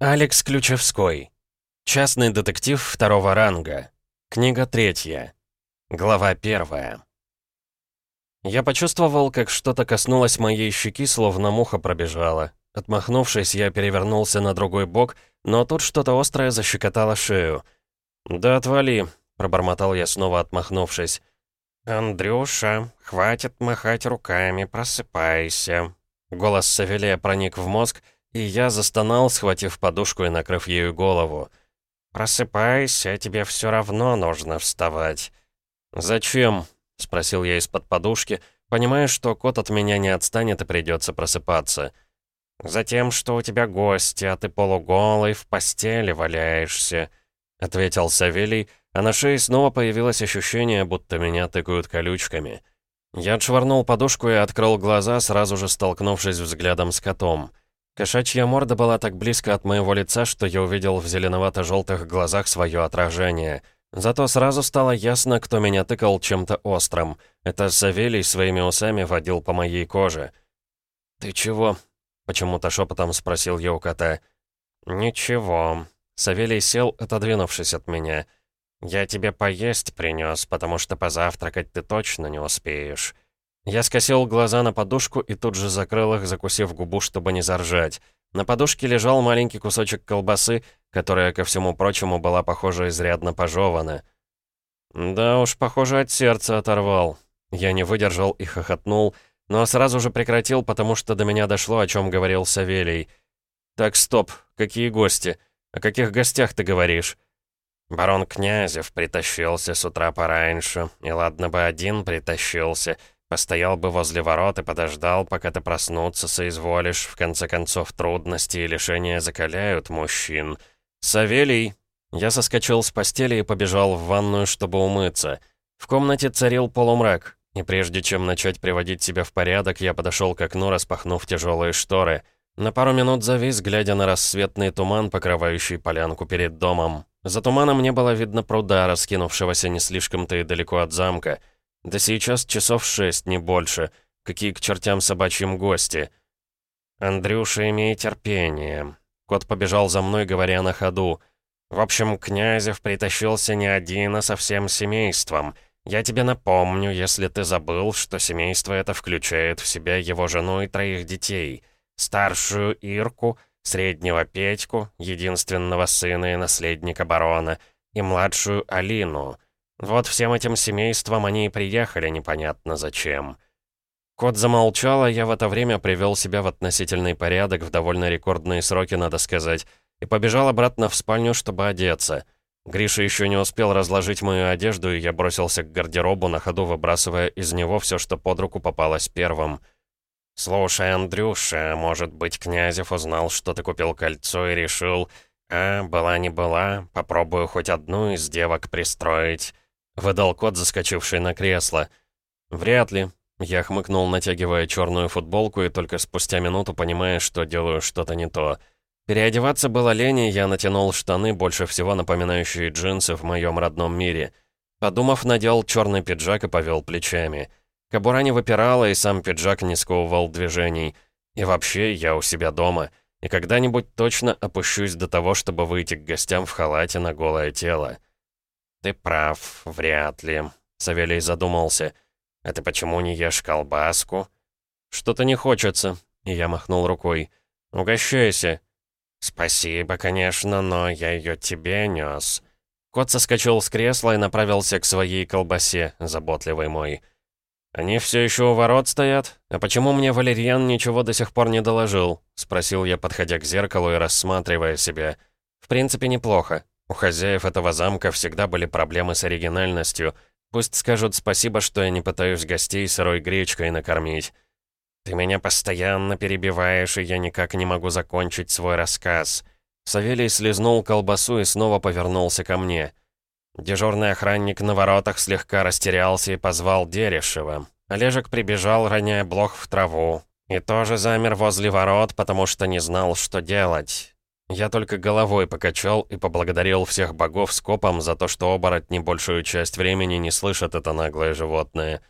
Алекс Ключевской. Частный детектив второго ранга. Книга третья. Глава первая. Я почувствовал, как что-то коснулось моей щеки, словно муха пробежала. Отмахнувшись, я перевернулся на другой бок, но тут что-то острое защекотало шею. «Да отвали», — пробормотал я снова, отмахнувшись. «Андрюша, хватит махать руками, просыпайся». Голос Савелия проник в мозг, и я застонал, схватив подушку и накрыв ею голову. «Просыпайся, тебе все равно нужно вставать». «Зачем?» — спросил я из-под подушки, понимая, что кот от меня не отстанет и придется просыпаться. «Затем, что у тебя гости, а ты полуголый, в постели валяешься», — ответил Савелий, а на шее снова появилось ощущение, будто меня тыкают колючками. Я отшвырнул подушку и открыл глаза, сразу же столкнувшись взглядом с котом. Кошачья морда была так близко от моего лица, что я увидел в зеленовато-желтых глазах свое отражение. Зато сразу стало ясно, кто меня тыкал чем-то острым. Это Савелий своими усами водил по моей коже. «Ты чего?» — почему-то шепотом спросил я у кота. «Ничего». Савелий сел, отодвинувшись от меня. «Я тебе поесть принес, потому что позавтракать ты точно не успеешь». Я скосил глаза на подушку и тут же закрыл их, закусив губу, чтобы не заржать. На подушке лежал маленький кусочек колбасы, которая, ко всему прочему, была, похоже, изрядно пожевана. «Да уж, похоже, от сердца оторвал». Я не выдержал и хохотнул, но сразу же прекратил, потому что до меня дошло, о чем говорил Савелий. «Так, стоп, какие гости? О каких гостях ты говоришь?» «Барон Князев притащился с утра пораньше, и ладно бы один притащился, постоял бы возле ворот и подождал, пока ты проснуться соизволишь. В конце концов, трудности и лишения закаляют мужчин. Савелий!» Я соскочил с постели и побежал в ванную, чтобы умыться. В комнате царил полумрак, и прежде чем начать приводить себя в порядок, я подошел к окну, распахнув тяжелые шторы. На пару минут завис, глядя на рассветный туман, покрывающий полянку перед домом. За туманом не было видно пруда, раскинувшегося не слишком-то и далеко от замка. Да сейчас часов шесть, не больше. Какие к чертям собачьим гости. «Андрюша, имей терпение». Кот побежал за мной, говоря на ходу. «В общем, Князев притащился не один, а со всем семейством. Я тебе напомню, если ты забыл, что семейство это включает в себя его жену и троих детей. Старшую Ирку, среднего Петьку, единственного сына и наследника барона, и младшую Алину. Вот всем этим семейством они и приехали непонятно зачем. Кот замолчал, а я в это время привел себя в относительный порядок в довольно рекордные сроки, надо сказать, и побежал обратно в спальню, чтобы одеться. Гриша еще не успел разложить мою одежду, и я бросился к гардеробу, на ходу выбрасывая из него все, что под руку попалось первым — «Слушай, Андрюша, может быть, Князев узнал, что ты купил кольцо и решил, а, была не была, попробую хоть одну из девок пристроить», — выдал кот, заскочивший на кресло. «Вряд ли», — я хмыкнул, натягивая черную футболку и только спустя минуту понимая, что делаю что-то не то. Переодеваться было лень, я натянул штаны, больше всего напоминающие джинсы в моем родном мире. Подумав, надел черный пиджак и повел плечами. Кобура не выпирала, и сам пиджак не сковывал движений. И вообще, я у себя дома. И когда-нибудь точно опущусь до того, чтобы выйти к гостям в халате на голое тело. «Ты прав, вряд ли», — Савелий задумался. «А ты почему не ешь колбаску?» «Что-то не хочется», — и я махнул рукой. «Угощайся». «Спасибо, конечно, но я ее тебе нес». Кот соскочил с кресла и направился к своей колбасе, заботливый мой. «Они все еще у ворот стоят? А почему мне Валерьян ничего до сих пор не доложил?» — спросил я, подходя к зеркалу и рассматривая себя. «В принципе, неплохо. У хозяев этого замка всегда были проблемы с оригинальностью. Пусть скажут спасибо, что я не пытаюсь гостей сырой гречкой накормить. Ты меня постоянно перебиваешь, и я никак не могу закончить свой рассказ». Савелий слезнул колбасу и снова повернулся ко мне. Дежурный охранник на воротах слегка растерялся и позвал Дерешева. Олежек прибежал, роняя блох в траву. И тоже замер возле ворот, потому что не знал, что делать. Я только головой покачал и поблагодарил всех богов скопом за то, что оборотни большую часть времени не слышат это наглое животное.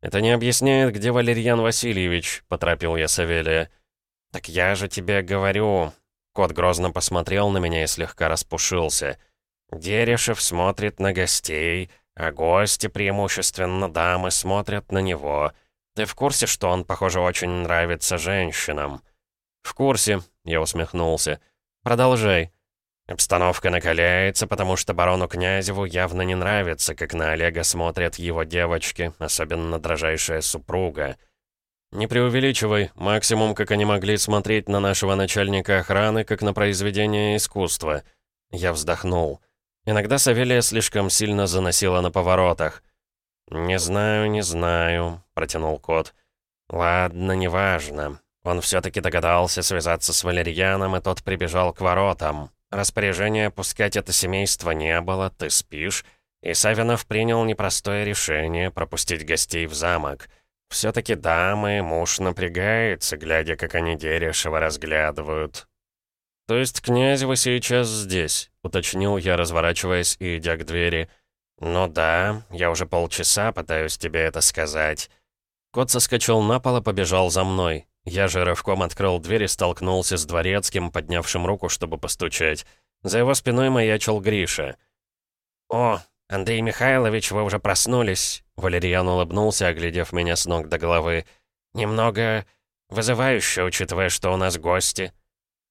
«Это не объясняет, где Валерьян Васильевич», — поторопил я Савелия. «Так я же тебе говорю». Кот грозно посмотрел на меня и слегка распушился. Дерешев смотрит на гостей, а гости, преимущественно дамы, смотрят на него. Ты в курсе, что он, похоже, очень нравится женщинам?» «В курсе», — я усмехнулся. «Продолжай». Обстановка накаляется, потому что барону Князеву явно не нравится, как на Олега смотрят его девочки, особенно дрожайшая супруга. «Не преувеличивай. Максимум, как они могли смотреть на нашего начальника охраны, как на произведение искусства». Я вздохнул. Иногда Савелия слишком сильно заносила на поворотах. «Не знаю, не знаю», — протянул кот. «Ладно, неважно. Он все-таки догадался связаться с Валерьяном, и тот прибежал к воротам. Распоряжения пускать это семейство не было, ты спишь, и Савинов принял непростое решение пропустить гостей в замок. Все-таки дамы, муж напрягается, глядя, как они Дерешева разглядывают. «То есть Князева сейчас здесь?» — уточнил я, разворачиваясь и идя к двери. «Ну да, я уже полчаса пытаюсь тебе это сказать». Кот соскочил на пол и побежал за мной. Я же рывком открыл дверь и столкнулся с дворецким, поднявшим руку, чтобы постучать. За его спиной маячил Гриша. «О, Андрей Михайлович, вы уже проснулись!» Валерьян улыбнулся, оглядев меня с ног до головы. «Немного вызывающе, учитывая, что у нас гости».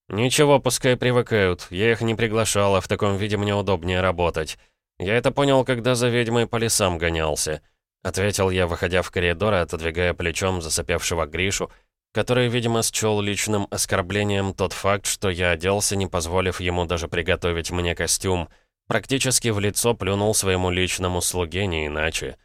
«Ничего, пускай привыкают. Я их не приглашал, а в таком виде мне удобнее работать. Я это понял, когда за ведьмой по лесам гонялся», — ответил я, выходя в коридор и отодвигая плечом засопевшего Гришу, который, видимо, счел личным оскорблением тот факт, что я оделся, не позволив ему даже приготовить мне костюм. Практически в лицо плюнул своему личному слуге, не иначе.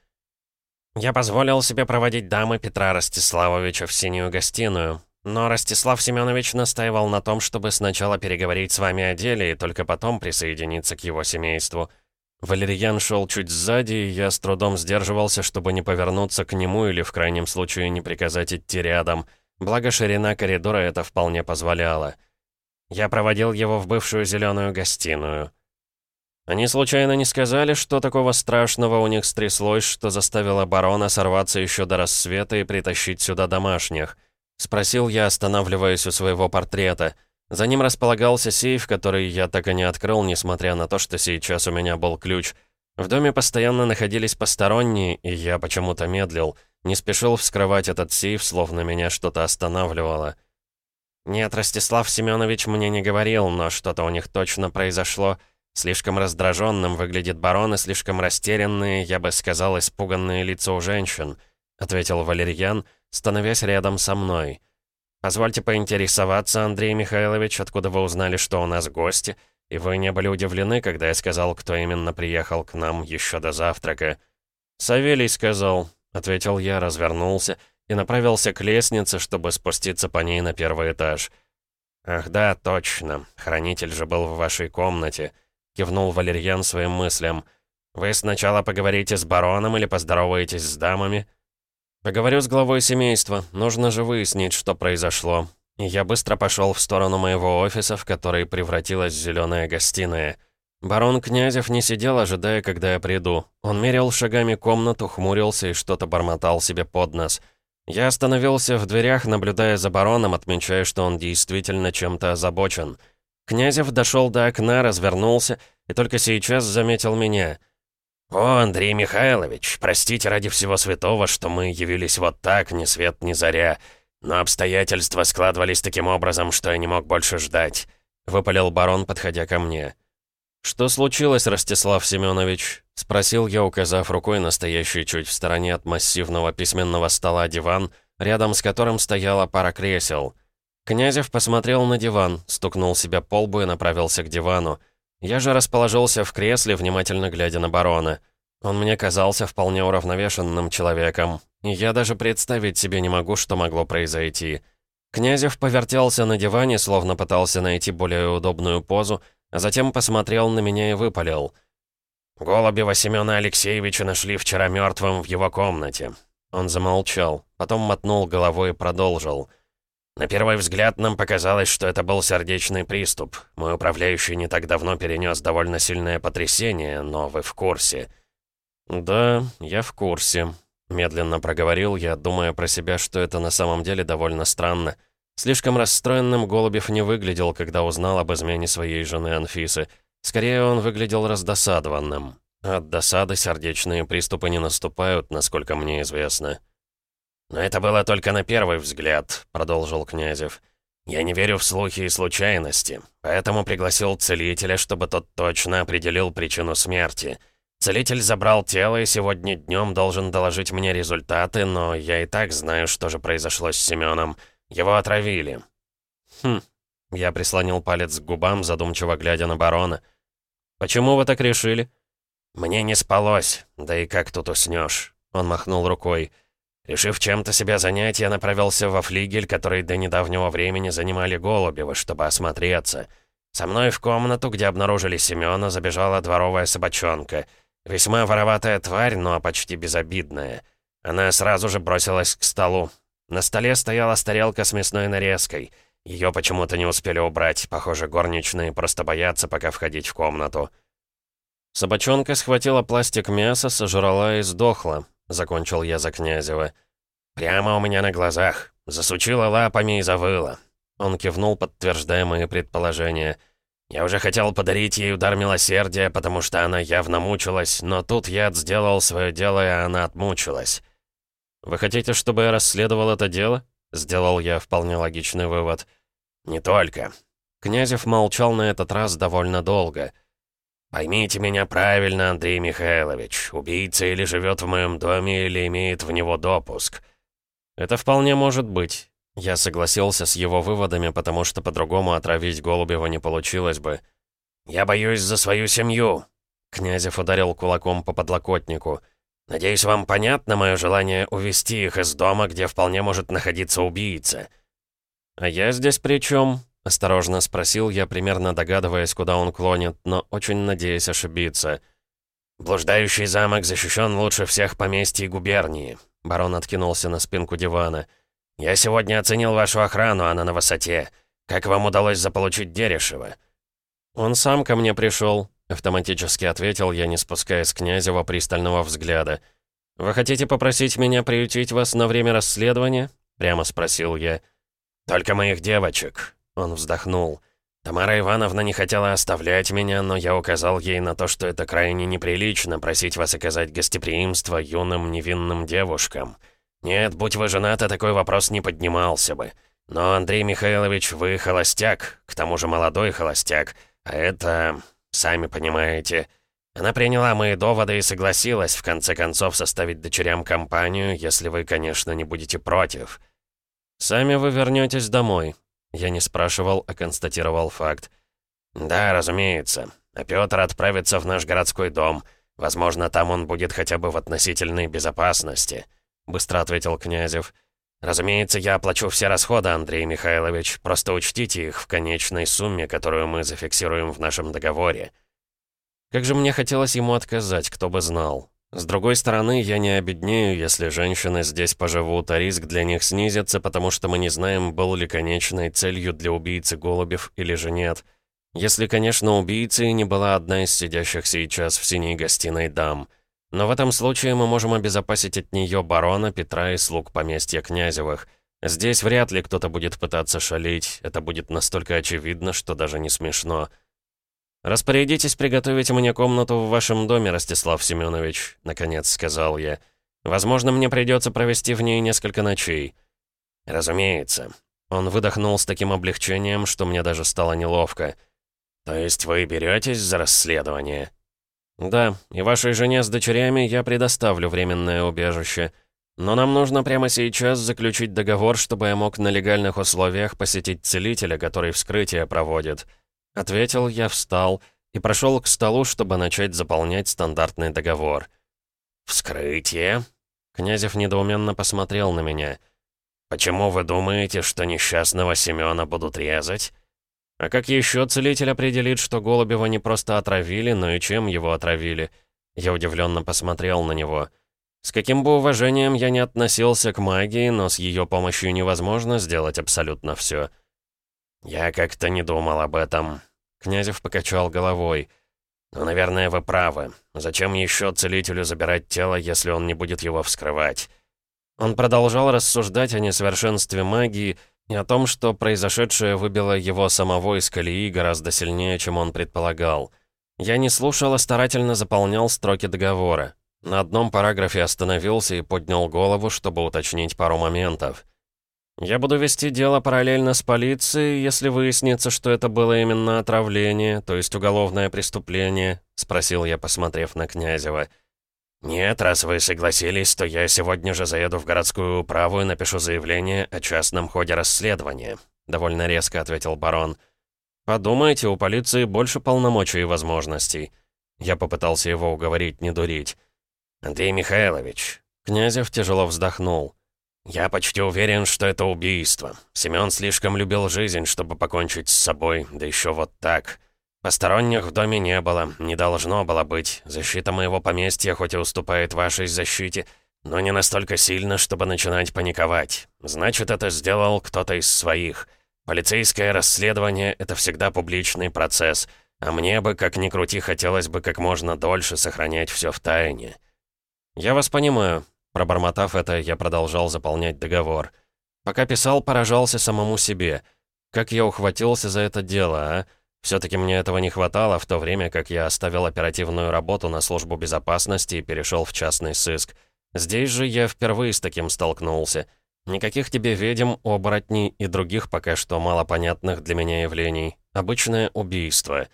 Я позволил себе проводить дамы Петра Ростиславовича в синюю гостиную, но Ростислав Семенович настаивал на том, чтобы сначала переговорить с вами о деле и только потом присоединиться к его семейству. Валерьян шел чуть сзади, и я с трудом сдерживался, чтобы не повернуться к нему или в крайнем случае не приказать идти рядом — Благо, ширина коридора это вполне позволяла. Я проводил его в бывшую зеленую гостиную. Они случайно не сказали, что такого страшного у них стряслось, что заставило барона сорваться еще до рассвета и притащить сюда домашних? Спросил я, останавливаясь у своего портрета. За ним располагался сейф, который я так и не открыл, несмотря на то, что сейчас у меня был ключ. В доме постоянно находились посторонние, и я почему-то медлил — не спешил вскрывать этот сейф, словно меня что-то останавливало. «Нет, Ростислав Семенович мне не говорил, но что-то у них точно произошло. Слишком раздраженным выглядит барон и слишком растерянные, я бы сказал, испуганные лица у женщин», — ответил Валерьян, становясь рядом со мной. «Позвольте поинтересоваться, Андрей Михайлович, откуда вы узнали, что у нас гости, и вы не были удивлены, когда я сказал, кто именно приехал к нам еще до завтрака?» «Савелий сказал», — ответил я, развернулся и направился к лестнице, чтобы спуститься по ней на первый этаж. «Ах да, точно. Хранитель же был в вашей комнате», — кивнул Валерьян своим мыслям. «Вы сначала поговорите с бароном или поздороваетесь с дамами?» «Поговорю с главой семейства. Нужно же выяснить, что произошло». И я быстро пошел в сторону моего офиса, в который превратилась зеленая гостиная. Барон Князев не сидел, ожидая, когда я приду. Он мерил шагами комнату, хмурился и что-то бормотал себе под нос. Я остановился в дверях, наблюдая за бароном, отмечая, что он действительно чем-то озабочен. Князев дошел до окна, развернулся и только сейчас заметил меня. «О, Андрей Михайлович, простите ради всего святого, что мы явились вот так, ни свет ни заря, но обстоятельства складывались таким образом, что я не мог больше ждать», — выпалил барон, подходя ко мне. «Что случилось, Ростислав Семенович?» — спросил я, указав рукой на стоящий чуть в стороне от массивного письменного стола диван, рядом с которым стояла пара кресел. Князев посмотрел на диван, стукнул себя по лбу и направился к дивану. Я же расположился в кресле, внимательно глядя на барона. Он мне казался вполне уравновешенным человеком, я даже представить себе не могу, что могло произойти. Князев повертелся на диване, словно пытался найти более удобную позу, а затем посмотрел на меня и выпалил. «Голубева Семёна Алексеевича нашли вчера мертвым в его комнате». Он замолчал, потом мотнул головой и продолжил. «На первый взгляд нам показалось, что это был сердечный приступ. Мой управляющий не так давно перенес довольно сильное потрясение, но вы в курсе». «Да, я в курсе», — медленно проговорил я, думая про себя, что это на самом деле довольно странно. Слишком расстроенным Голубев не выглядел, когда узнал об измене своей жены Анфисы. Скорее, он выглядел раздосадованным. От досады сердечные приступы не наступают, насколько мне известно. «Но это было только на первый взгляд», — продолжил Князев. «Я не верю в слухи и случайности, поэтому пригласил целителя, чтобы тот точно определил причину смерти. Целитель забрал тело и сегодня днем должен доложить мне результаты, но я и так знаю, что же произошло с Семеном. Его отравили». «Хм». Я прислонил палец к губам, задумчиво глядя на барона. «Почему вы так решили?» «Мне не спалось, да и как тут уснешь?» Он махнул рукой. Решив чем-то себя занять, я направился во флигель, который до недавнего времени занимали Голубевы, чтобы осмотреться. Со мной в комнату, где обнаружили Семёна, забежала дворовая собачонка. Весьма вороватая тварь, но почти безобидная. Она сразу же бросилась к столу. На столе стояла тарелка с мясной нарезкой. Ее почему-то не успели убрать. Похоже, горничные просто боятся пока входить в комнату. Собачонка схватила пластик мяса, сожрала и сдохла. Закончил я за Князева. «Прямо у меня на глазах. Засучила лапами и завыла». Он кивнул, подтверждая мои предположения. «Я уже хотел подарить ей удар милосердия, потому что она явно мучилась, но тут яд сделал свое дело, и она отмучилась». «Вы хотите, чтобы я расследовал это дело?» Сделал я вполне логичный вывод. «Не только». Князев молчал на этот раз довольно долго. «Поймите меня правильно, Андрей Михайлович. Убийца или живет в моем доме, или имеет в него допуск». «Это вполне может быть». Я согласился с его выводами, потому что по-другому отравить Голубева не получилось бы. «Я боюсь за свою семью», — Князев ударил кулаком по подлокотнику. «Надеюсь, вам понятно мое желание увести их из дома, где вполне может находиться убийца». «А я здесь при чем? Осторожно спросил я, примерно догадываясь, куда он клонит, но очень надеясь ошибиться. «Блуждающий замок защищен лучше всех поместий губернии», — барон откинулся на спинку дивана. «Я сегодня оценил вашу охрану, она на высоте. Как вам удалось заполучить Дерешева?» «Он сам ко мне пришел», — автоматически ответил я, не спуская с Князева пристального взгляда. «Вы хотите попросить меня приютить вас на время расследования?» — прямо спросил я. «Только моих девочек», он вздохнул. «Тамара Ивановна не хотела оставлять меня, но я указал ей на то, что это крайне неприлично просить вас оказать гостеприимство юным невинным девушкам. Нет, будь вы женаты, такой вопрос не поднимался бы. Но, Андрей Михайлович, вы холостяк, к тому же молодой холостяк, а это... сами понимаете...» Она приняла мои доводы и согласилась, в конце концов, составить дочерям компанию, если вы, конечно, не будете против. «Сами вы вернетесь домой», я не спрашивал, а констатировал факт. «Да, разумеется. А Пётр отправится в наш городской дом. Возможно, там он будет хотя бы в относительной безопасности», — быстро ответил Князев. «Разумеется, я оплачу все расходы, Андрей Михайлович. Просто учтите их в конечной сумме, которую мы зафиксируем в нашем договоре». Как же мне хотелось ему отказать, кто бы знал. С другой стороны, я не обеднею, если женщины здесь поживут, а риск для них снизится, потому что мы не знаем, был ли конечной целью для убийцы Голубев или же нет. Если, конечно, убийцей не была одна из сидящих сейчас в синей гостиной дам. Но в этом случае мы можем обезопасить от нее барона, Петра и слуг поместья Князевых. Здесь вряд ли кто-то будет пытаться шалить, это будет настолько очевидно, что даже не смешно. «Распорядитесь приготовить мне комнату в вашем доме, Ростислав Семенович», — наконец сказал я. «Возможно, мне придется провести в ней несколько ночей». «Разумеется». Он выдохнул с таким облегчением, что мне даже стало неловко. «То есть вы беретесь за расследование?» «Да, и вашей жене с дочерями я предоставлю временное убежище. Но нам нужно прямо сейчас заключить договор, чтобы я мог на легальных условиях посетить целителя, который вскрытие проводит». Ответил я, встал и прошел к столу, чтобы начать заполнять стандартный договор. «Вскрытие?» Князев недоуменно посмотрел на меня. «Почему вы думаете, что несчастного Семёна будут резать?» «А как еще целитель определит, что Голубева не просто отравили, но и чем его отравили?» Я удивленно посмотрел на него. С каким бы уважением я не относился к магии, но с ее помощью невозможно сделать абсолютно все. «Я как-то не думал об этом». Князев покачал головой. «Ну, наверное, вы правы. Зачем еще целителю забирать тело, если он не будет его вскрывать?» Он продолжал рассуждать о несовершенстве магии, о том, что произошедшее выбило его самого из колеи гораздо сильнее, чем он предполагал. Я не слушал, а старательно заполнял строки договора. На одном параграфе остановился и поднял голову, чтобы уточнить пару моментов. «Я буду вести дело параллельно с полицией, если выяснится, что это было именно отравление, то есть уголовное преступление», — спросил я, посмотрев на Князева. «Нет, раз вы согласились, то я сегодня же заеду в городскую управу и напишу заявление о частном ходе расследования», — довольно резко ответил барон. «Подумайте, у полиции больше полномочий и возможностей». Я попытался его уговорить не дурить. «Андрей Михайлович», — Князев тяжело вздохнул. «Я почти уверен, что это убийство. Семён слишком любил жизнь, чтобы покончить с собой, да еще вот так». «Посторонних в доме не было, не должно было быть. Защита моего поместья хоть и уступает вашей защите, но не настолько сильно, чтобы начинать паниковать. Значит, это сделал кто-то из своих. Полицейское расследование — это всегда публичный процесс, а мне бы, как ни крути, хотелось бы как можно дольше сохранять все в тайне». «Я вас понимаю». Пробормотав это, я продолжал заполнять договор. Пока писал, поражался самому себе. Как я ухватился за это дело, а? Все-таки мне этого не хватало, в то время как я оставил оперативную работу на службу безопасности и перешел в частный сыск. Здесь же я впервые с таким столкнулся. Никаких тебе ведьм, оборотней и других пока что малопонятных для меня явлений. Обычное убийство.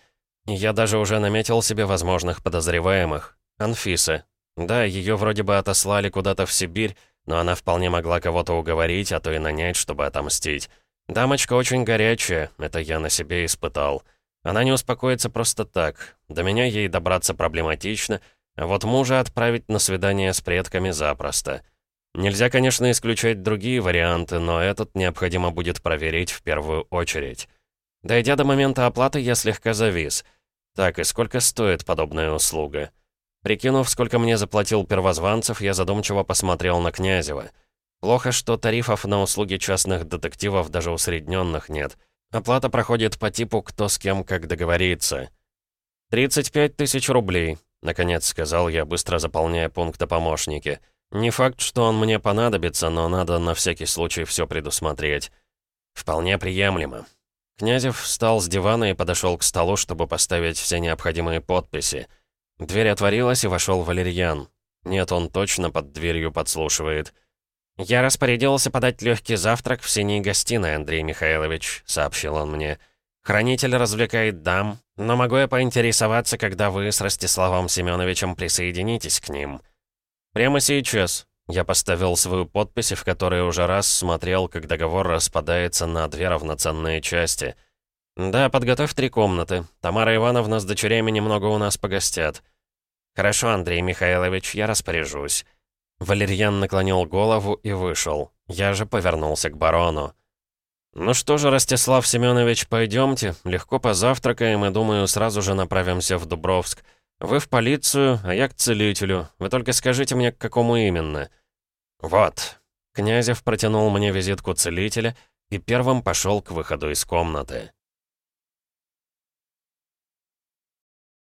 Я даже уже наметил себе возможных подозреваемых. Анфиса. Да, ее вроде бы отослали куда-то в Сибирь, но она вполне могла кого-то уговорить, а то и нанять, чтобы отомстить. Дамочка очень горячая, это я на себе испытал. Она не успокоится просто так. До меня ей добраться проблематично, а вот мужа отправить на свидание с предками запросто. Нельзя, конечно, исключать другие варианты, но этот необходимо будет проверить в первую очередь. Дойдя до момента оплаты, я слегка завис. Так, и сколько стоит подобная услуга? Прикинув, сколько мне заплатил первозванцев, я задумчиво посмотрел на Князева. Плохо, что тарифов на услуги частных детективов даже усредненных нет — Оплата проходит по типу «кто с кем как договорится». «35 тысяч рублей», — наконец сказал я, быстро заполняя пункт о помощнике. «Не факт, что он мне понадобится, но надо на всякий случай все предусмотреть». «Вполне приемлемо». Князев встал с дивана и подошел к столу, чтобы поставить все необходимые подписи. Дверь отворилась, и вошел Валерьян. Нет, он точно под дверью подслушивает. «Я распорядился подать легкий завтрак в синей гостиной, Андрей Михайлович», — сообщил он мне. «Хранитель развлекает дам, но могу я поинтересоваться, когда вы с Ростиславом Семеновичем присоединитесь к ним?» «Прямо сейчас». Я поставил свою подпись, в которой уже раз смотрел, как договор распадается на две равноценные части. «Да, подготовь три комнаты. Тамара Ивановна с дочерями немного у нас погостят». «Хорошо, Андрей Михайлович, я распоряжусь». Валерьян наклонил голову и вышел. Я же повернулся к барону. «Ну что же, Ростислав Семенович, пойдемте, легко позавтракаем и, думаю, сразу же направимся в Дубровск. Вы в полицию, а я к целителю. Вы только скажите мне, к какому именно». «Вот». Князев протянул мне визитку целителя и первым пошел к выходу из комнаты.